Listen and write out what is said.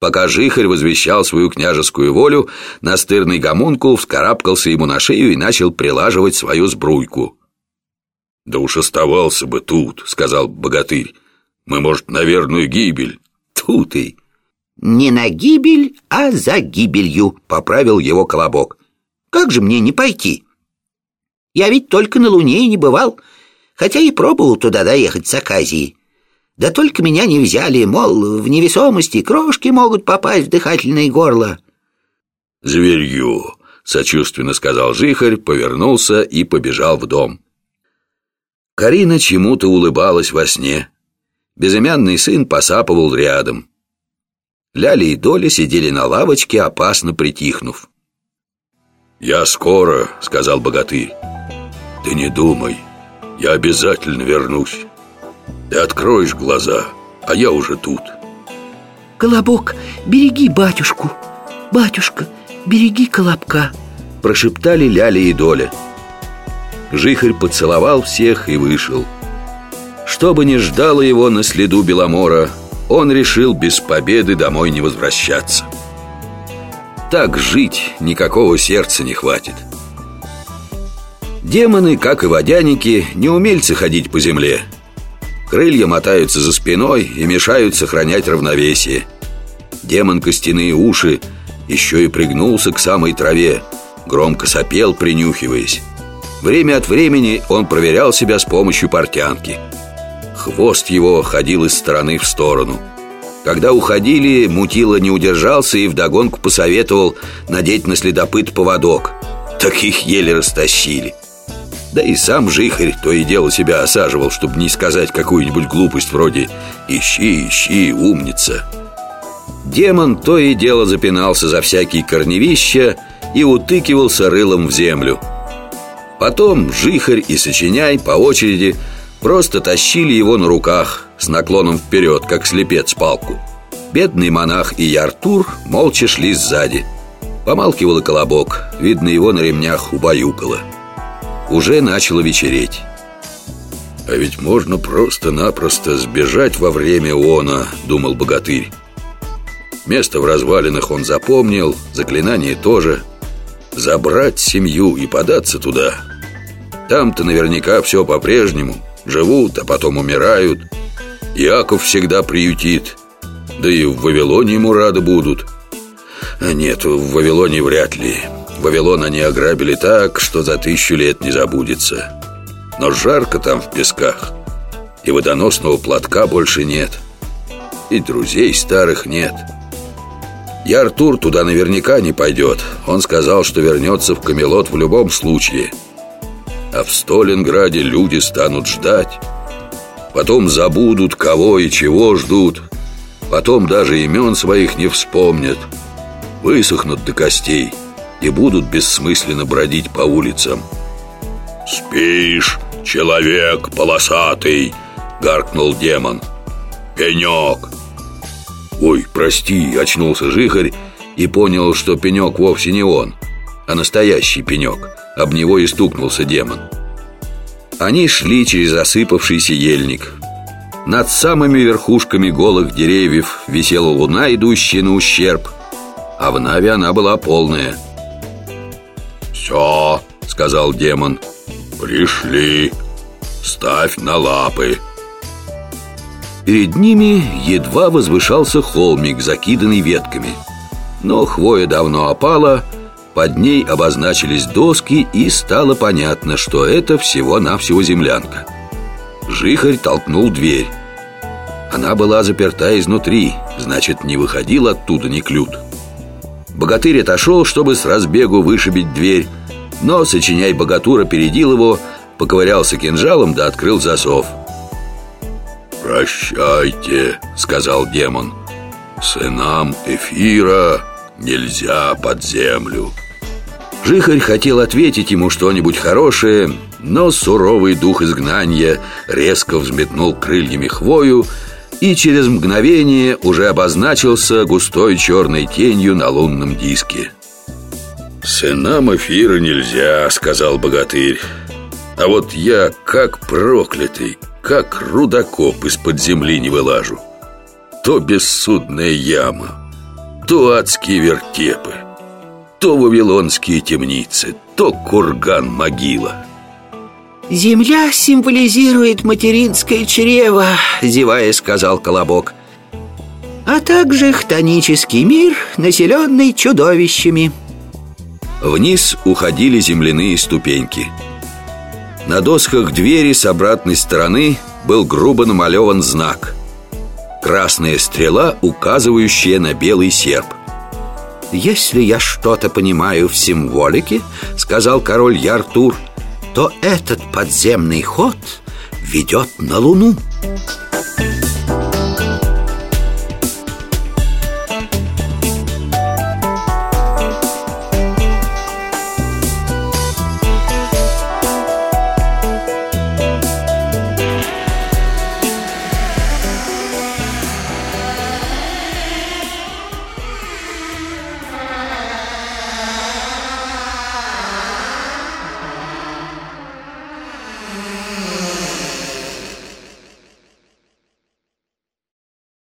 Пока жихарь возвещал свою княжескую волю, настырный гомункул вскарабкался ему на шею и начал прилаживать свою сбруйку. «Да уж оставался бы тут», — сказал богатырь. «Мы, может, на верную гибель». «Тут и...» «Не на гибель, а за гибелью», — поправил его колобок. «Как же мне не пойти? Я ведь только на Луне и не бывал, хотя и пробовал туда доехать с Аказии. Да только меня не взяли, мол, в невесомости крошки могут попасть в дыхательное горло». «Зверью», — сочувственно сказал Жихарь, повернулся и побежал в дом. Карина чему-то улыбалась во сне. Безымянный сын посапывал рядом. Ляля и Доля сидели на лавочке, опасно притихнув. «Я скоро», — сказал богатырь. «Ты не думай, я обязательно вернусь. Ты откроешь глаза, а я уже тут». «Колобок, береги батюшку! Батюшка, береги колобка!» Прошептали Ляля и Доля. Жихарь поцеловал всех и вышел. Что бы ни ждало его на следу Беломора, он решил без победы домой не возвращаться. Так жить никакого сердца не хватит. Демоны, как и водяники, не умельцы ходить по земле. Крылья мотаются за спиной и мешают сохранять равновесие. Демон костяные уши еще и пригнулся к самой траве, громко сопел, принюхиваясь. Время от времени он проверял себя с помощью портянки. Хвост его ходил из стороны в сторону. Когда уходили, Мутила не удержался и вдогонку посоветовал надеть на следопыт поводок. Таких еле растащили. Да и сам жихарь то и дело себя осаживал, чтобы не сказать какую-нибудь глупость вроде «Ищи, ищи, умница». Демон то и дело запинался за всякие корневища и утыкивался рылом в землю – Потом Жихарь и Сочиняй по очереди просто тащили его на руках с наклоном вперед, как слепец палку. Бедный монах и Яртур молча шли сзади. Помалкивал и колобок, видно его на ремнях убаюкало. Уже начало вечереть. «А ведь можно просто-напросто сбежать во время она», — думал богатырь. Место в развалинах он запомнил, заклинание тоже. Забрать семью и податься туда там-то наверняка все по-прежнему Живут, а потом умирают Яков всегда приютит Да и в Вавилоне ему рады будут А нет, в Вавилоне вряд ли Вавилон они ограбили так, что за тысячу лет не забудется. Но жарко там в песках И водоносного платка больше нет И друзей старых нет. И Артур туда наверняка не пойдет. Он сказал, что вернется в Камелот в любом случае – а в Сталинграде люди станут ждать. Потом забудут, кого и чего ждут. Потом даже имен своих не вспомнят. Высохнут до костей И будут бессмысленно бродить по улицам «Спишь, человек полосатый!» — гаркнул демон «Пенек!» «Ой, прости!» — очнулся жихарь И понял, что пенек вовсе не он А настоящий пенек — об него и стукнулся демон Они шли через осыпавшийся ельник Над самыми верхушками голых деревьев Висела луна, идущая на ущерб А в Наве она была полная «Все», — сказал демон «Пришли Ставь на лапы» Перед ними едва возвышался холмик, закиданный ветками Но хвоя давно опала, под ней обозначились доски, и стало понятно, что это всего-навсего землянка. Жихарь толкнул дверь. Она была заперта изнутри, значит, не выходил оттуда ни клют. Богатырь отошел, чтобы с разбегу вышибить дверь, но, сочиняй богатур, опередил его, поковырялся кинжалом да открыл засов. «Прощайте», — сказал демон, — «сынам эфира нельзя под землю». Жихарь хотел ответить ему что-нибудь хорошее, но суровый дух изгнания резко взметнул крыльями хвою и через мгновение уже обозначился густой черной тенью на лунном диске. «Сынам эфира нельзя», — сказал богатырь. «А вот я, как проклятый, как рудокоп из-под земли не вылажу. То бессудная яма, То адские вертепы То вавилонские темницы То курган-могила Земля символизирует материнское чрево Зевая сказал Колобок А также хтонический мир, населенный чудовищами Вниз уходили земляные ступеньки. На досках двери с обратной стороны был грубо намалеван знак. Красная стрела, указывающая на белый серп. «Если я что-то понимаю в символике, — сказал король Яртур, — то этот подземный ход ведет на Луну».